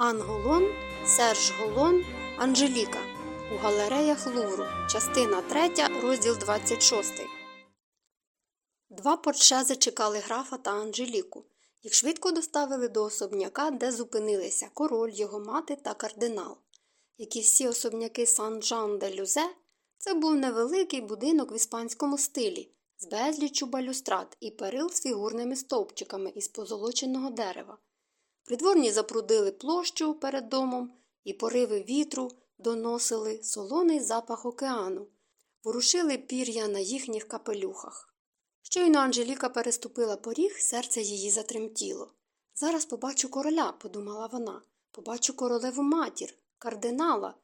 Анголон, Серж Голон, Анжеліка. У галереях Лувру. Частина 3, розділ 26. Два портшези чекали графа та Анжеліку. Їх швидко доставили до особняка, де зупинилися король, його мати та кардинал. Як і всі особняки Сан-Жан-де-Люзе, це був невеликий будинок в іспанському стилі, з безліччю балюстрат і перил з фігурними стовпчиками із позолоченого дерева. Придворні запрудили площу перед домом, і пориви вітру доносили солоний запах океану, ворушили пір'я на їхніх капелюхах. Щойно Анжеліка переступила поріг, серце її затремтіло. Зараз побачу короля, подумала вона, побачу королеву матір, кардинала.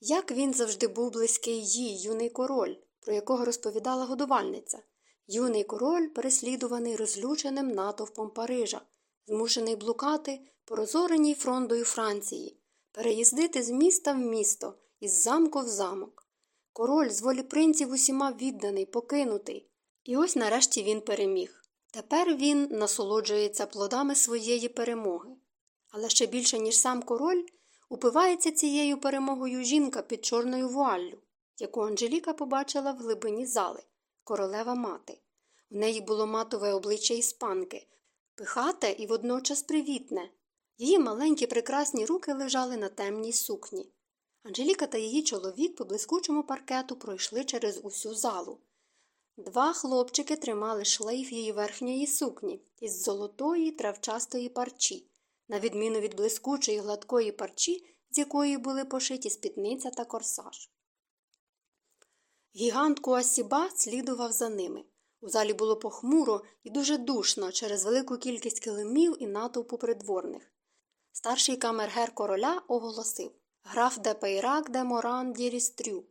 Як він завжди був близький їй, юний король, про якого розповідала годувальниця. Юний король, переслідуваний розлюченим натовпом Парижа, змушений блукати по розореній фрондою Франції, переїздити з міста в місто, із замку в замок. Король з волі принців усіма відданий, покинутий. І ось нарешті він переміг. Тепер він насолоджується плодами своєї перемоги. Але ще більше, ніж сам король, упивається цією перемогою жінка під чорною вуаллю, яку Анжеліка побачила в глибині зали, королева мати. В неї було матове обличчя іспанки, пихате і водночас привітне. Її маленькі прекрасні руки лежали на темній сукні. Анжеліка та її чоловік по блискучому паркету пройшли через усю залу. Два хлопчики тримали шлейф її верхньої сукні із золотої травчастої парчі, на відміну від блискучої гладкої парчі, з якої були пошиті спідниця та корсаж. Гігант Куасіба слідував за ними. У залі було похмуро і дуже душно через велику кількість килимів і натовпу придворних. Старший камергер короля оголосив граф де Пейрак де Моран Дірістрю.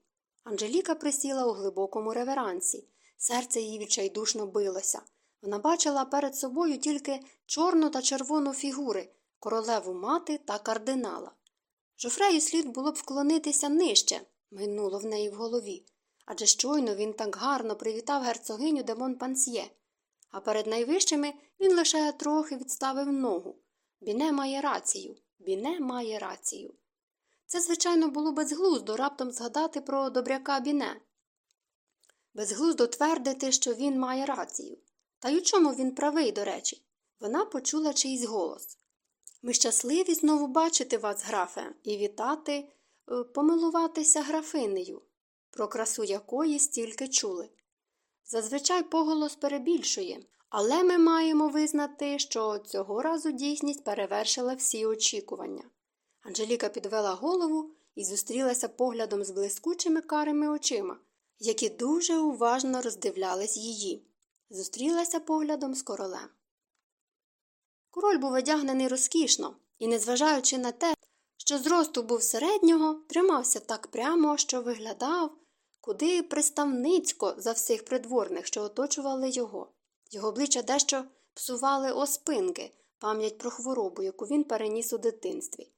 Анжеліка присіла у глибокому реверансі. Серце її відчайдушно билося. Вона бачила перед собою тільки чорну та червону фігури, королеву мати та кардинала. Жофрею слід було б вклонитися нижче, минуло в неї в голові. Адже щойно він так гарно привітав герцогиню де Монпансьє. А перед найвищими він лише трохи відставив ногу. Біне має рацію, Біне має рацію. Це, звичайно, було безглуздо раптом згадати про добряка Біне. Безглуздо твердити, що він має рацію. Та й у чому він правий, до речі? Вона почула чийсь голос. Ми щасливі знову бачити вас, графе, і вітати, е, помилуватися графинею, про красу якої стільки чули. Зазвичай поголос перебільшує, але ми маємо визнати, що цього разу дійсність перевершила всі очікування. Анжеліка підвела голову і зустрілася поглядом з блискучими карими очима, які дуже уважно роздивлялись її. Зустрілася поглядом з королем. Король був одягнений розкішно і, незважаючи на те, що зросту був середнього, тримався так прямо, що виглядав куди приставницько за всіх придворних, що оточували його. Його обличчя дещо псували оспинки, пам'ять про хворобу, яку він переніс у дитинстві.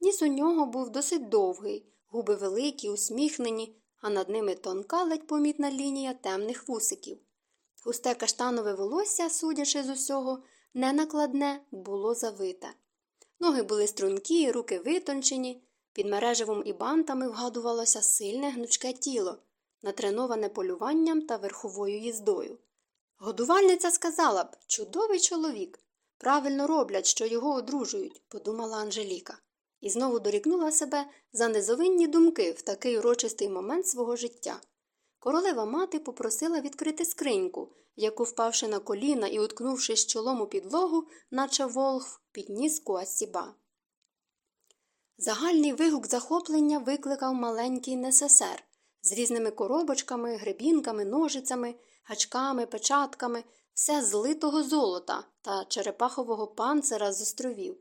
Ніс у нього був досить довгий, губи великі, усміхнені, а над ними тонка ледь помітна лінія темних вусиків. Густе каштанове волосся, судячи з усього, ненакладне, було завите. Ноги були стрункі, руки витончені, під мережевом і бантами вгадувалося сильне гнучке тіло, натреноване полюванням та верховою їздою. Годувальниця сказала б чудовий чоловік. Правильно роблять, що його одружують, подумала Анжеліка, і знову дорікнула себе за незовинні думки в такий урочистий момент свого життя. Королева мати попросила відкрити скриньку, яку, впавши на коліна і уткнувшись чолом у підлогу, наче волхв, підніс Куасіба. Загальний вигук захоплення викликав маленький несесер з різними коробочками, гребінками, ножицями, гачками, печатками, все злитого золота та черепахового панцира з островів.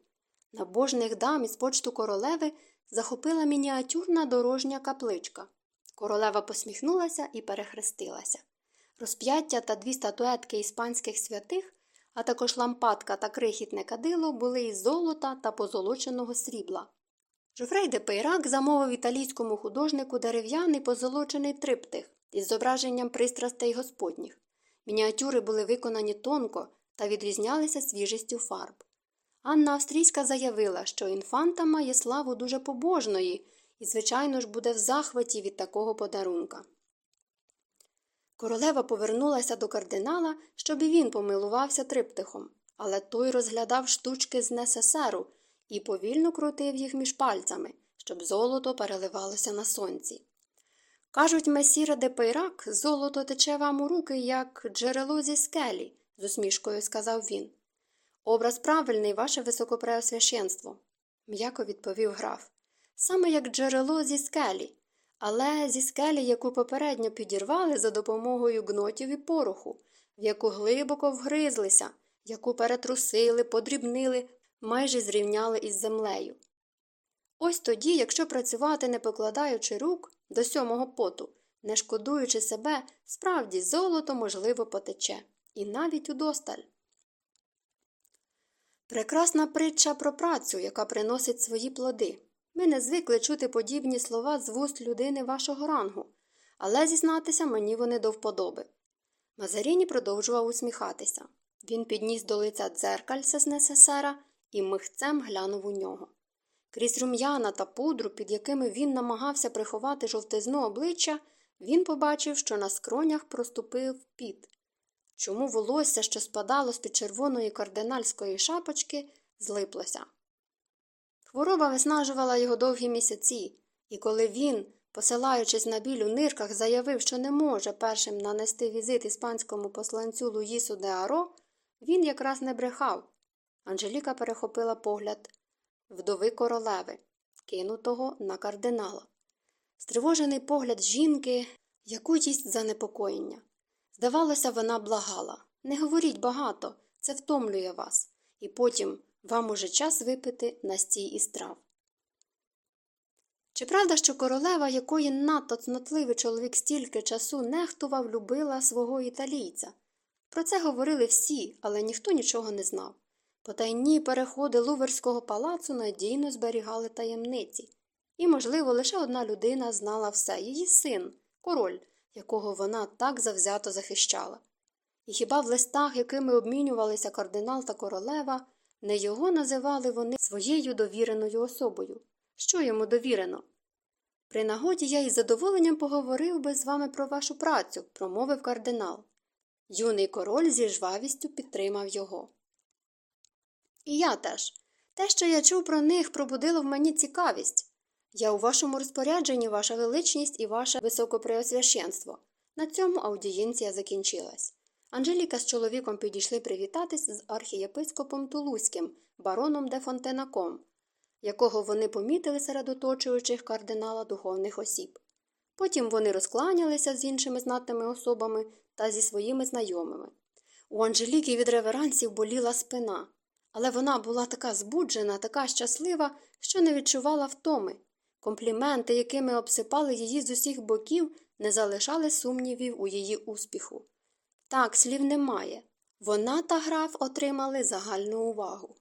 Набожних дам із почту королеви захопила мініатюрна дорожня капличка. Королева посміхнулася і перехрестилася. Розп'яття та дві статуетки іспанських святих, а також лампадка та крихітне кадило були із золота та позолоченого срібла. Жофрей де Пейрак замовив італійському художнику дерев'яний позолочений триптих із зображенням пристрастей господніх. Мініатюри були виконані тонко та відрізнялися свіжістю фарб. Анна Австрійська заявила, що інфанта має славу дуже побожної і, звичайно ж, буде в захваті від такого подарунка. Королева повернулася до кардинала, щоб і він помилувався триптихом, але той розглядав штучки з несесеру і повільно крутив їх між пальцями, щоб золото переливалося на сонці. Кажуть, месіра де Пейрак, золото тече вам у руки, як джерело зі скелі, з усмішкою сказав він. Образ правильний, ваше високопреосвященство, м'яко відповів граф. Саме як джерело зі скелі, але зі скелі, яку попередньо підірвали за допомогою гнотів і пороху, в яку глибоко вгризлися, яку перетрусили, подрібнили, майже зрівняли із землею. Ось тоді, якщо працювати, не покладаючи рук до сьомого поту, не шкодуючи себе, справді золото, можливо, потече, і навіть удосталь. Прекрасна притча про працю, яка приносить свої плоди. Ми не звикли чути подібні слова з вуст людини вашого рангу, але зізнатися мені вони до вподоби. Мазаріні продовжував усміхатися. Він підніс до лиця дзеркальце з несесера і михцем глянув у нього. Крізь рум'яна та пудру, під якими він намагався приховати жовтизну обличчя, він побачив, що на скронях проступив піт. Чому волосся, що спадало з під червоної кардинальської шапочки, злиплося. Хвороба виснажувала його довгі місяці, і коли він, посилаючись на біль у нирках, заявив, що не може першим нанести візит іспанському посланцю Луїсу де Аро, він якраз не брехав. Анжеліка перехопила погляд вдови королеви, кинутого на кардинала. Стривожений погляд жінки, яку їсть занепокоєння. Здавалося, вона благала не говоріть багато, це втомлює вас, і потім вам уже час випити настій із трав. Чи правда, що королева, якої надто цнотливий чоловік стільки часу нехтував, любила свого італійця? Про це говорили всі, але ніхто нічого не знав. Потайні переходи Луверського палацу надійно зберігали таємниці, і, можливо, лише одна людина знала все її син, король, якого вона так завзято захищала. І хіба в листах, якими обмінювалися кардинал та королева, не його називали вони своєю довіреною особою? Що йому довірено? При нагоді я із задоволенням поговорив би з вами про вашу працю, промовив кардинал. Юний король зі жвавістю підтримав його. І я теж. Те, що я чув про них, пробудило в мені цікавість. Я у вашому розпорядженні, ваша величність і ваше високопреосвященство. На цьому аудієнція закінчилась. Анжеліка з чоловіком підійшли привітатись з архієпископом Тулузьким, бароном де Фонтенаком, якого вони помітили серед оточуючих кардинала духовних осіб. Потім вони розкланялися з іншими знатними особами та зі своїми знайомими. У Анжеліки від реверансів боліла спина, але вона була така збуджена, така щаслива, що не відчувала втоми. Компліменти, якими обсипали її з усіх боків, не залишали сумнівів у її успіху. Так, слів немає. Вона та граф отримали загальну увагу.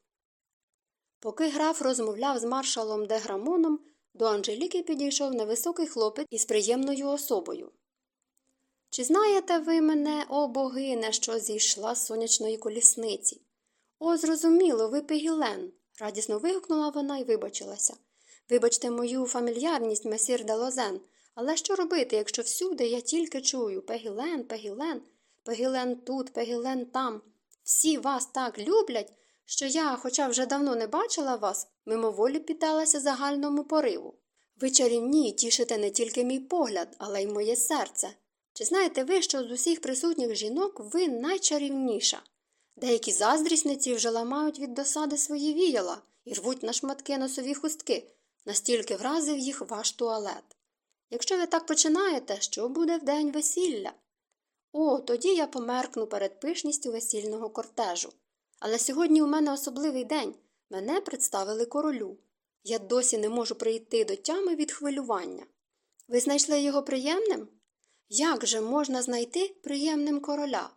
Поки граф розмовляв з маршалом Деграмоном, до Анжеліки підійшов невисокий хлопець із приємною особою. Чи знаєте ви мене, о богине, що зійшла з сонячної колісниці? О, зрозуміло, ви Пегілен, радісно вигукнула вона і вибачилася. Вибачте мою фамільярність, месір де Лозен, але що робити, якщо всюди я тільки чую Пегілен, Пегілен, Пегілен тут, Пегілен там. Всі вас так люблять, що я, хоча вже давно не бачила вас, мимоволі піддалася загальному пориву. Ви чарівні тішите не тільки мій погляд, але й моє серце. Чи знаєте ви, що з усіх присутніх жінок ви найчарівніша? Деякі заздрісниці вже ламають від досади свої віяла і рвуть на шматки носові хустки, настільки вразив їх ваш туалет. Якщо ви так починаєте, що буде в день весілля? О, тоді я померкну перед пишністю весільного кортежу. Але сьогодні у мене особливий день. Мене представили королю. Я досі не можу прийти до тями від хвилювання. Ви знайшли його приємним? Як же можна знайти приємним короля?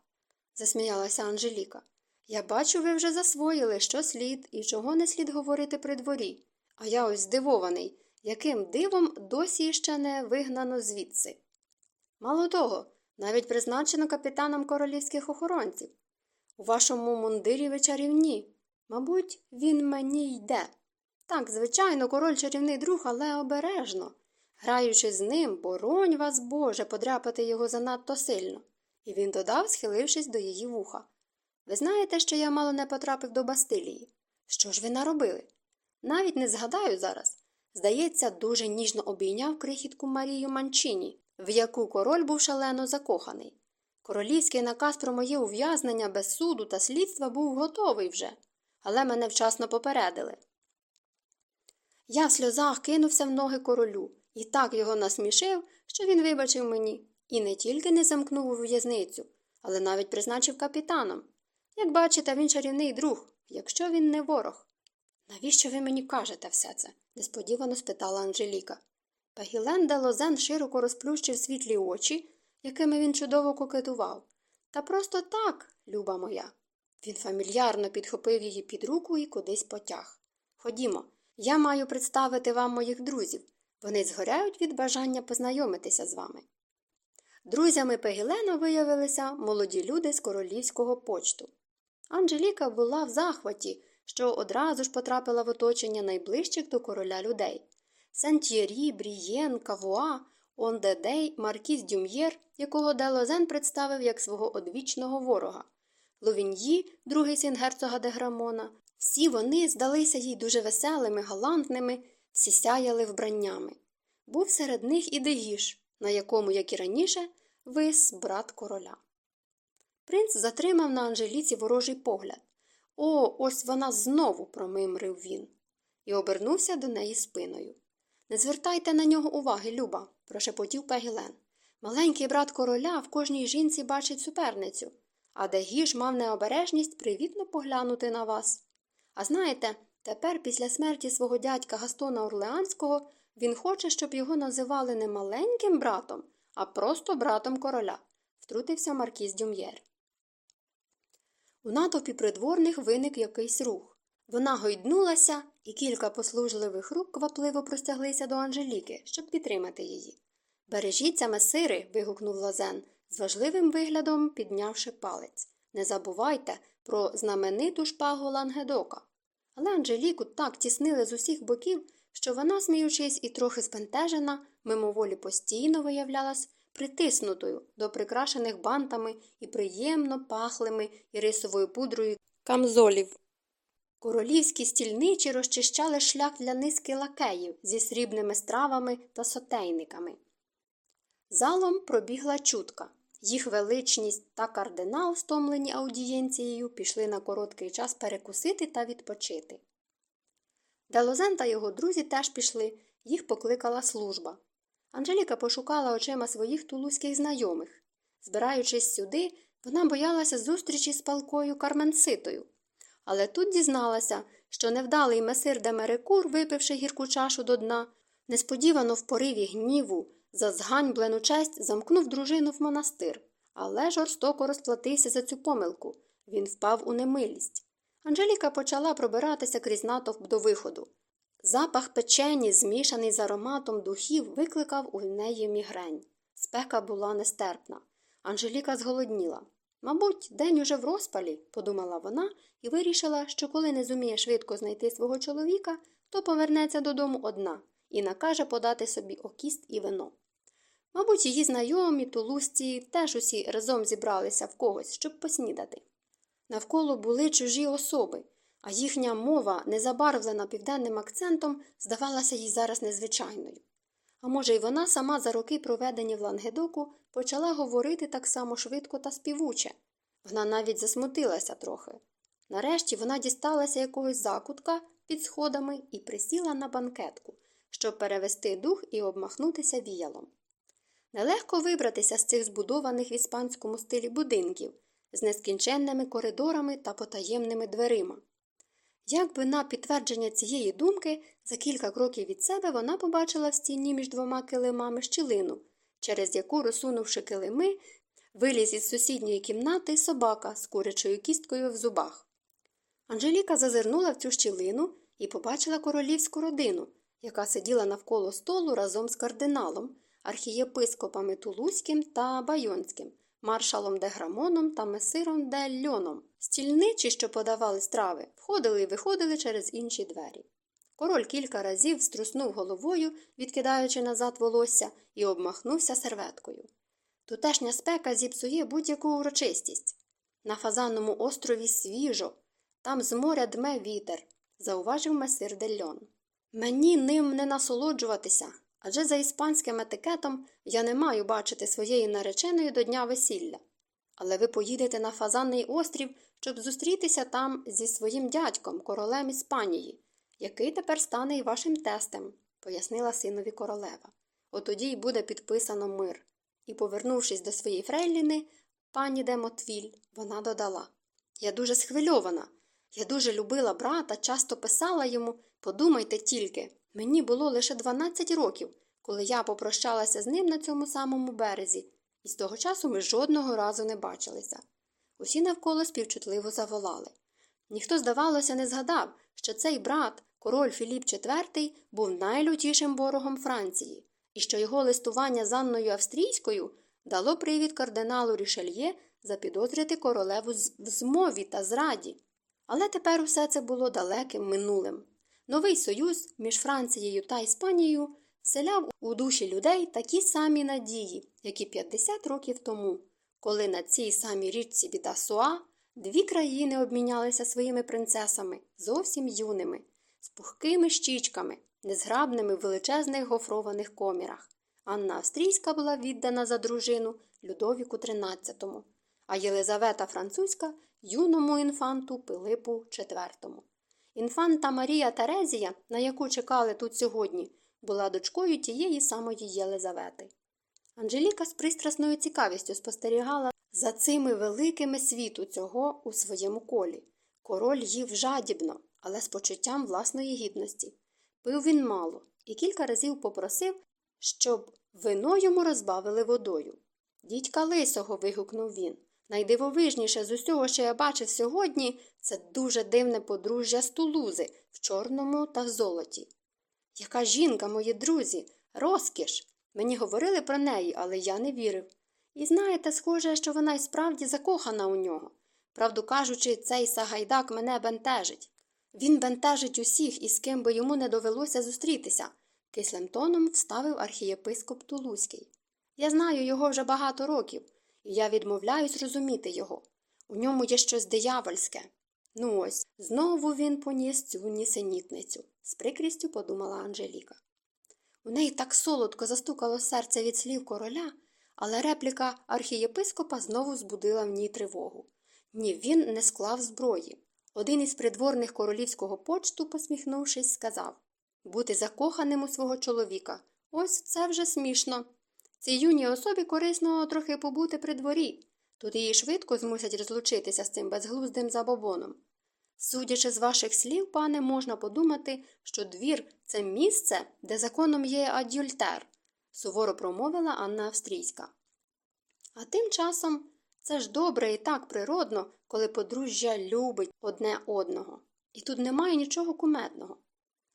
Засміялася Анжеліка. Я бачу, ви вже засвоїли, що слід і чого не слід говорити при дворі. А я ось здивований, яким дивом досі ще не вигнано звідси. Мало того, навіть призначено капітаном королівських охоронців. У вашому мундирі ви чарівні. Мабуть, він мені йде. Так, звичайно, король чарівний друг, але обережно. Граючи з ним, боронь вас, Боже, подряпати його занадто сильно. І він додав, схилившись до її вуха. Ви знаєте, що я мало не потрапив до Бастилії. Що ж ви наробили? Навіть не згадаю зараз. Здається, дуже ніжно обійняв крихітку Марію Манчині, в яку король був шалено закоханий. Королівський наказ про моє ув'язнення без суду та слідства був готовий вже, але мене вчасно попередили. Я в сльозах кинувся в ноги королю і так його насмішив, що він вибачив мені, і не тільки не замкнув у в'язницю, але навіть призначив капітаном. Як бачите, він чарівний друг, якщо він не ворог. Навіщо ви мені кажете все це? несподівано спитала Анжеліка. Пагілен де Лозен широко розплющив світлі очі, якими він чудово кокетував. Та просто так, люба моя. Він фамільярно підхопив її під руку і кудись потяг. Ходімо, я маю представити вам моїх друзів. Вони згоряють від бажання познайомитися з вами. Друзями Пегілена виявилися молоді люди з королівського почту. Анжеліка була в захваті, що одразу ж потрапила в оточення найближчих до короля людей. Сент-Тьєрі, Брієн, Кавуа, Ондедей, Маркіз д'Юм'єр, якого де Лозен представив як свого одвічного ворога, Ловіньї, другий син герцога де Грамона. Всі вони здалися їй дуже веселими, галантними, всі сяяли вбраннями. Був серед них і де Гіш, на якому, як і раніше, вис брат короля. Принц затримав на Анжеліці ворожий погляд. О, ось вона знову, промимрив він, і обернувся до неї спиною. Не звертайте на нього уваги, Люба, прошепотів Пегілен. Маленький брат короля в кожній жінці бачить суперницю, а Дегіш мав необережність привітно поглянути на вас. А знаєте, тепер, після смерті свого дядька Гастона Орлеанського, він хоче, щоб його називали не маленьким братом, а просто братом короля, втрутився Маркіз Дюм'єр. У натовпі придворних виник якийсь рух. Вона гойднулася, і кілька послужливих рук квапливо простяглися до Анжеліки, щоб підтримати її. Бережіться, месири. вигукнув Лазен, з важливим виглядом піднявши палець. Не забувайте про знамениту шпагу Лангедока. Але Анжеліку так тіснили з усіх боків, що вона, сміючись і трохи спентежена, мимоволі постійно виявлялась притиснутою до прикрашених бантами і приємно пахлими і рисовою пудрою камзолів. Королівські стільничі розчищали шлях для низки лакеїв зі срібними стравами та сотейниками. Залом пробігла чутка. Їх величність та кардинал, стомлені аудієнцією, пішли на короткий час перекусити та відпочити. Делозен та його друзі теж пішли, їх покликала служба. Анжеліка пошукала очима своїх тулузьких знайомих. Збираючись сюди, вона боялася зустрічі з палкою Карменситою. Але тут дізналася, що невдалий месир Демерекур, випивши гірку чашу до дна, несподівано в пориві гніву за зганьблену честь замкнув дружину в монастир, але жорстоко розплатився за цю помилку. Він впав у немилість. Анжеліка почала пробиратися крізь натовп до виходу. Запах печені, змішаний з ароматом духів, викликав у неї мігрень. Спека була нестерпна. Анжеліка зголодніла. Мабуть, день уже в розпалі, подумала вона і вирішила, що коли не зуміє швидко знайти свого чоловіка, то повернеться додому одна і накаже подати собі окіст і вино. Мабуть, її знайомі, тулусці теж усі разом зібралися в когось, щоб поснідати. Навколо були чужі особи, а їхня мова, незабарвлена південним акцентом, здавалася їй зараз незвичайною. А може, й вона сама за роки, проведені в Лангедоку, почала говорити так само швидко та співуче. Вона навіть засмутилася трохи. Нарешті вона дісталася якогось закутка під сходами і присіла на банкетку, щоб перевести дух і обмахнутися віялом. Нелегко вибратися з цих збудованих в іспанському стилі будинків з нескінченними коридорами та потаємними дверима. Якби на підтвердження цієї думки за кілька кроків від себе вона побачила в стіні між двома килимами щілину, через яку, розсунувши килими, виліз із сусідньої кімнати собака з курячою кісткою в зубах. Анжеліка зазирнула в цю щілину і побачила королівську родину, яка сиділа навколо столу разом з кардиналом, архієпископами Тулузьким та Байонським, маршалом де Грамоном та месиром де Льоном. Стільничі, що подавали страви, входили і виходили через інші двері. Король кілька разів струснув головою, відкидаючи назад волосся, і обмахнувся серветкою. Тутешня спека зіпсує будь-яку урочистість. На фазанному острові свіжо, там з моря дме вітер, зауважив месир Дельон. Мені ним не насолоджуватися, адже за іспанським етикетом я не маю бачити своєї нареченої до дня весілля. Але ви поїдете на фазанний острів, щоб зустрітися там зі своїм дядьком, королем Іспанії, який тепер стане і вашим тестем, пояснила синові королева. Отоді й буде підписано мир. І, повернувшись до своєї фрейліни, пані де Мотвіль, вона додала Я дуже схвильована. Я дуже любила брата, часто писала йому подумайте тільки, мені було лише 12 років, коли я попрощалася з ним на цьому самому березі, і з того часу ми жодного разу не бачилися. Усі навколо співчутливо заволали. Ніхто, здавалося, не згадав, що цей брат, король Філіп IV, був найлютішим ворогом Франції, і що його листування з Анною Австрійською дало привід кардиналу Рішельє запідозрити королеву в змові та зраді. Але тепер усе це було далеким минулим. Новий союз між Францією та Іспанією вселяв у душі людей такі самі надії, як і 50 років тому, коли на цій самій річці Бідасуа дві країни обмінялися своїми принцесами, зовсім юними, з пухкими щічками, незграбними в величезних гофрованих комірах. Анна Австрійська була віддана за дружину Людовіку XIII, а Єлизавета Французька юному інфанту Пилипу IV. Інфанта Марія Терезія, на яку чекали тут сьогодні, була дочкою тієї самої Єлизавети. Анжеліка з пристрасною цікавістю спостерігала за цими великими світу цього у своєму колі. Король їв жадібно, але з почуттям власної гідності. Пив він мало і кілька разів попросив, щоб вино йому розбавили водою. Дідька лисого. вигукнув він. Найдивовижніше з усього, що я бачив сьогодні, це дуже дивне подружжя з тулузи в чорному та в золоті. Яка жінка, мої друзі, розкіш. Мені говорили про неї, але я не вірив. І знаєте, схоже, що вона й справді закохана у нього. Правду кажучи, цей сагайдак мене бентежить. Він бентежить усіх, із ким би йому не довелося зустрітися, кислим тоном вставив архієпископ Тулузький. Я знаю його вже багато років, я відмовляюсь розуміти його. У ньому є щось диявольське. Ну ось, знову він поніс цю нісенітницю, з прикрістю подумала Анжеліка. У неї так солодко застукало серце від слів короля, але репліка архієпископа знову збудила в ній тривогу. Ні, він не склав зброї. Один із придворних королівського почту, посміхнувшись, сказав бути закоханим у свого чоловіка. Ось це вже смішно. Цій юній особі корисно трохи побути при дворі. Тут її швидко змусять розлучитися з цим безглуздим забобоном. Судячи з ваших слів, пане, можна подумати, що двір це місце, де законом є адюльтер, суворо промовила Анна Австрійська. А тим часом це ж добре і так природно, коли подружжя любить одне одного. І тут немає нічого кумедного.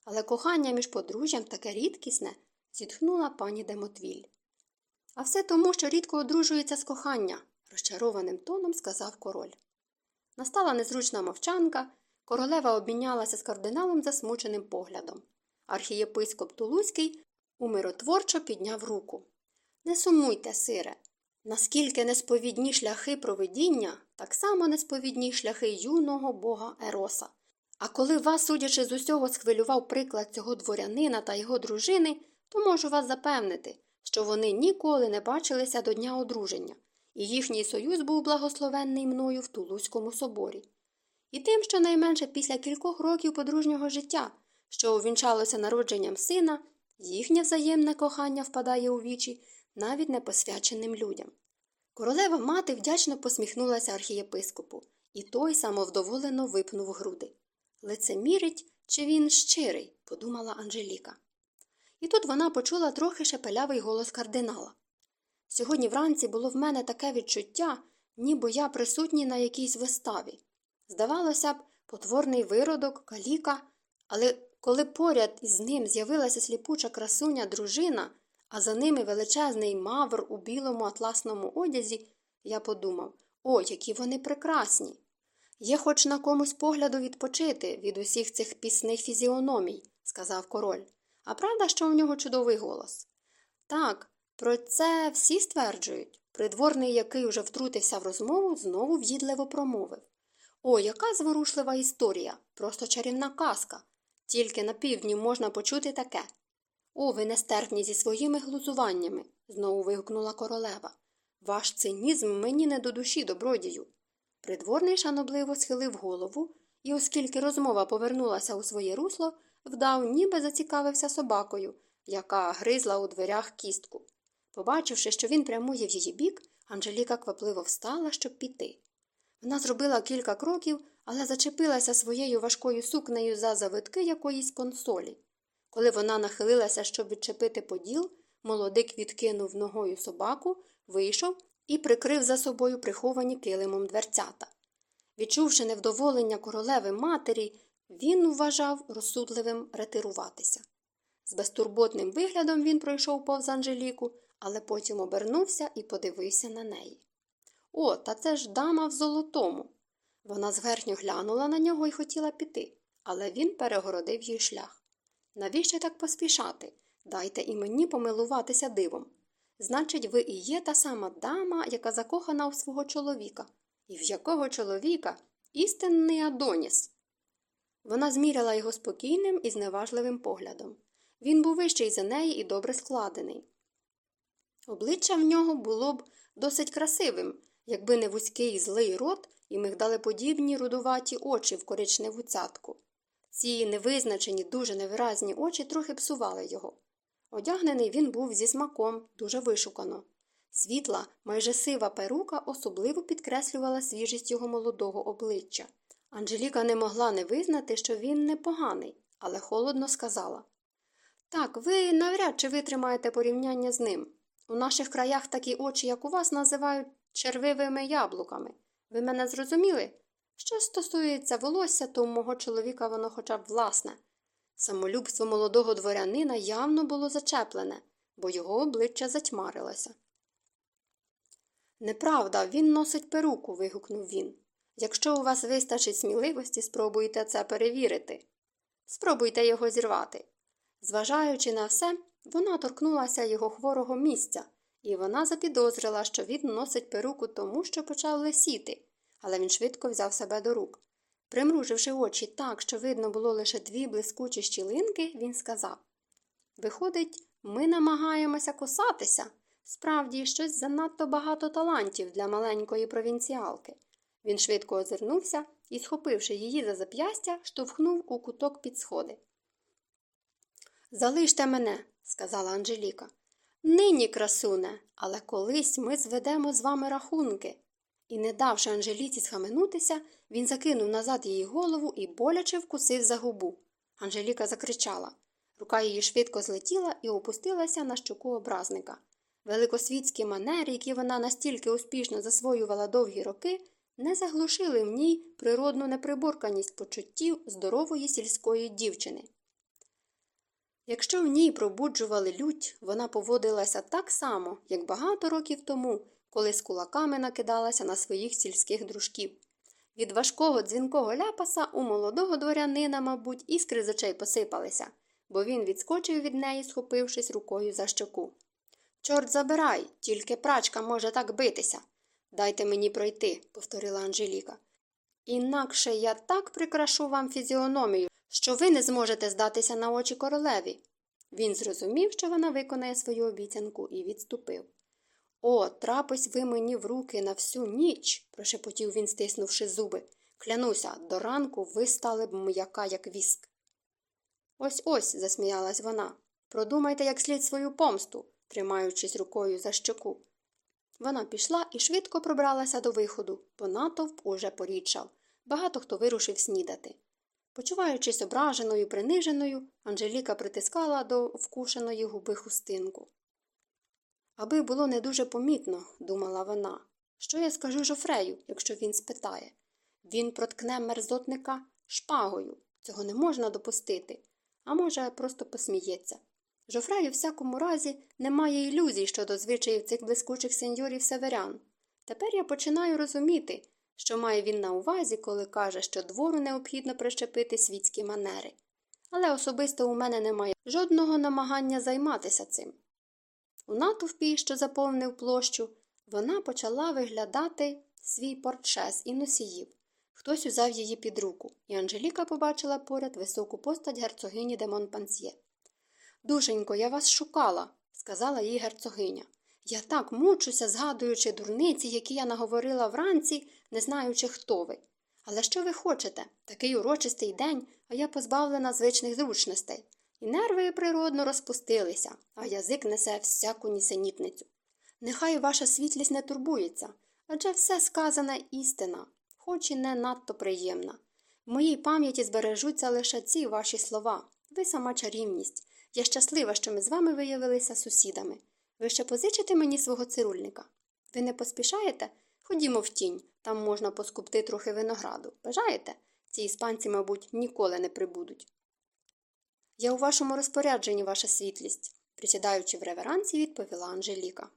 Але кохання між подружжям таке рідкісне, зітхнула пані Демотвіль. А все тому, що рідко одружується з кохання, розчарованим тоном сказав король. Настала незручна мовчанка, королева обмінялася з кардиналом засмученим поглядом. Архієпископ Тулузький умиротворчо підняв руку. Не сумуйте, сире. Наскільки несповідні шляхи провидіння, так само несповідні шляхи юного бога Ероса. А коли вас, судячи з усього, схвилював приклад цього дворянина та його дружини, то можу вас запевнити, що вони ніколи не бачилися до дня одруження, і їхній союз був благословенний мною в Тулузькому соборі. І тим, що найменше після кількох років подружнього життя, що увінчалося народженням сина, їхнє взаємне кохання впадає у вічі навіть непосвяченим людям. Королева мати вдячно посміхнулася архієпископу, і той самовдоволено випнув груди. Лицемірить, чи він щирий, подумала Анжеліка. І тут вона почула трохи шепелявий голос кардинала. Сьогодні вранці було в мене таке відчуття, ніби я присутній на якійсь виставі. Здавалося б, потворний виродок, каліка, але коли поряд із ним з'явилася сліпуча красуня дружина, а за ними величезний мавр у білому атласному одязі, Я подумав о, які вони прекрасні. Є хоч на комусь погляду відпочити від усіх цих пісних фізіономій, сказав король. А правда, що у нього чудовий голос? Так, про це всі стверджують. Придворний, який уже втрутився в розмову, знову в'їдливо промовив. О, яка зворушлива історія, просто чарівна казка. Тільки на півдні можна почути таке. О, ви нестерпні зі своїми глузуваннями, знову вигукнула королева. Ваш цинізм мені не до душі, добродію. Придворний шанобливо схилив голову і, оскільки розмова повернулася у своє русло, вдав, ніби зацікавився собакою, яка гризла у дверях кістку. Побачивши, що він прямує в її бік, Анжеліка квапливо встала, щоб піти. Вона зробила кілька кроків, але зачепилася своєю важкою сукнею за завитки якоїсь консолі. Коли вона нахилилася, щоб відчепити поділ, молодик відкинув ногою собаку, вийшов і прикрив за собою приховані килимом дверцята. Відчувши невдоволення королеви матері, він вважав розсудливим ретируватися. З безтурботним виглядом він пройшов повз Анжеліку, але потім обернувся і подивився на неї. О, та це ж дама в золотому. Вона зверхньо глянула на нього і хотіла піти, але він перегородив їй шлях. Навіщо так поспішати? Дайте і мені помилуватися дивом. Значить, ви і є та сама дама, яка закохана у свого чоловіка. І в якого чоловіка? Істинний Адоніс. Вона зміряла його спокійним і зневажливим поглядом. Він був вищий за неї і добре складений. Обличчя в нього було б досить красивим, якби не вузький злий рот і мигдалеподібні рудуваті очі в коричневу цятку. Ці невизначені, дуже невиразні очі трохи псували його. Одягнений він був зі смаком, дуже вишукано. Світла, майже сива перука особливо підкреслювала свіжість його молодого обличчя. Анжеліка не могла не визнати, що він непоганий, але холодно сказала Так, ви навряд чи витримаєте порівняння з ним. У наших краях такі очі, як у вас, називають червивими яблуками. Ви мене зрозуміли? Що стосується волосся, то у мого чоловіка воно хоча б власне. Самолюбство молодого дворянина явно було зачеплене, бо його обличчя затьмарилося. Неправда, він носить перуку. вигукнув він. Якщо у вас вистачить сміливості, спробуйте це перевірити. Спробуйте його зірвати. Зважаючи на все, вона торкнулася його хворого місця, і вона запідозрила, що він носить перуку тому, що почав лисіти, але він швидко взяв себе до рук. Примруживши очі так, що видно було лише дві блискучі щілинки, він сказав Виходить, ми намагаємося кусатися. Справді, щось занадто багато талантів для маленької провінціалки. Він швидко озирнувся і, схопивши її за зап'ястя, штовхнув у куток під сходи. Залиште мене, сказала Анжеліка. Нині, красуне, але колись ми зведемо з вами рахунки. І, не давши Анжеліці схаменутися, він закинув назад її голову і боляче вкусив за губу. Анжеліка закричала. Рука її швидко злетіла і опустилася на щоку образника. Великосвітські манери, які вона настільки успішно засвоювала довгі роки, не заглушили в ній природну неприборканість почуттів здорової сільської дівчини. Якщо в ній пробуджували лють, вона поводилася так само, як багато років тому, коли з кулаками накидалася на своїх сільських дружків. Від важкого дзвінкого ляпаса у молодого дворянина, мабуть, іскри з очей посипалися, бо він відскочив від неї, схопившись рукою за щоку. Чорт забирай, тільки прачка може так битися. Дайте мені пройти, повторила Анжеліка. Інакше я так прикрашу вам фізіономію, що ви не зможете здатися на очі королеві. Він зрозумів, що вона виконає свою обіцянку, і відступив. О, трапись ви мені в руки на всю ніч, прошепотів він, стиснувши зуби. Клянуся, до ранку ви стали б м'яка, як віск. Ось ось, засміялась вона. Продумайте як слід свою помсту, тримаючись рукою за щоку. Вона пішла і швидко пробралася до виходу, бо натовп уже порідшав. Багато хто вирушив снідати. Почуваючись ображеною, приниженою, Анжеліка притискала до вкушеної губи хустинку. Аби було не дуже помітно, думала вона. Що я скажу жофрею, якщо він спитає? Він проткне мерзотника шпагою. Цього не можна допустити, а може, просто посміється. Жофрею, в всякому разі, немає ілюзій щодо звичаїв цих блискучих сеньорів северян. Тепер я починаю розуміти, що має він на увазі, коли каже, що двору необхідно прищепити світські манери. Але особисто у мене немає жодного намагання займатися цим. У натовпі, що заповнив площу, вона почала виглядати свій портшес і носіїв. Хтось узяв її під руку, і Анжеліка побачила поряд високу постать герцогині де Монпансьє. Душенько, я вас шукала, сказала їй герцогиня. Я так мучуся, згадуючи дурниці, які я наговорила вранці, не знаючи, хто ви. Але що ви хочете? Такий урочистий день, а я позбавлена звичних зручностей. І нерви природно розпустилися, а язик несе всяку нісенітницю. Нехай ваша світлість не турбується, адже все сказана істина, хоч і не надто приємна. В моїй пам'яті збережуться лише ці ваші слова. Ви сама чарівність. Я щаслива, що ми з вами виявилися сусідами. Ви ще позичите мені свого цирульника? Ви не поспішаєте? Ходімо в тінь, там можна поскупти трохи винограду. Бажаєте? Ці іспанці, мабуть, ніколи не прибудуть. Я у вашому розпорядженні, ваша світлість, присідаючи в реверансі, відповіла Анжеліка.